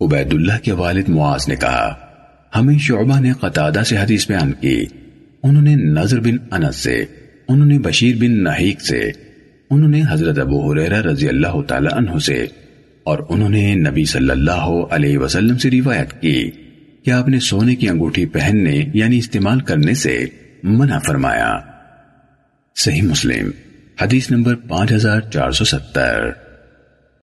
عبید اللہ کے والد معاذ نے کہا، ہمیں شعبہ نے قطادہ سے حدیث بیان کی۔ انہوں نے نظر بن انس سے، انہوں نے بشیر بن نحیق سے، انہوں نے حضرت ابو حریرہ رضی اللہ تعالی عنہ سے، اور انہوں نے نبی صلی اللہ علیہ وسلم سے روایت کی کہ آپ نے سونے کی انگوٹھی پہننے یعنی استعمال کرنے سے منع فرمایا۔ صحیح مسلم، حدیث نمبر پانچ ہزار چار سو ستر۔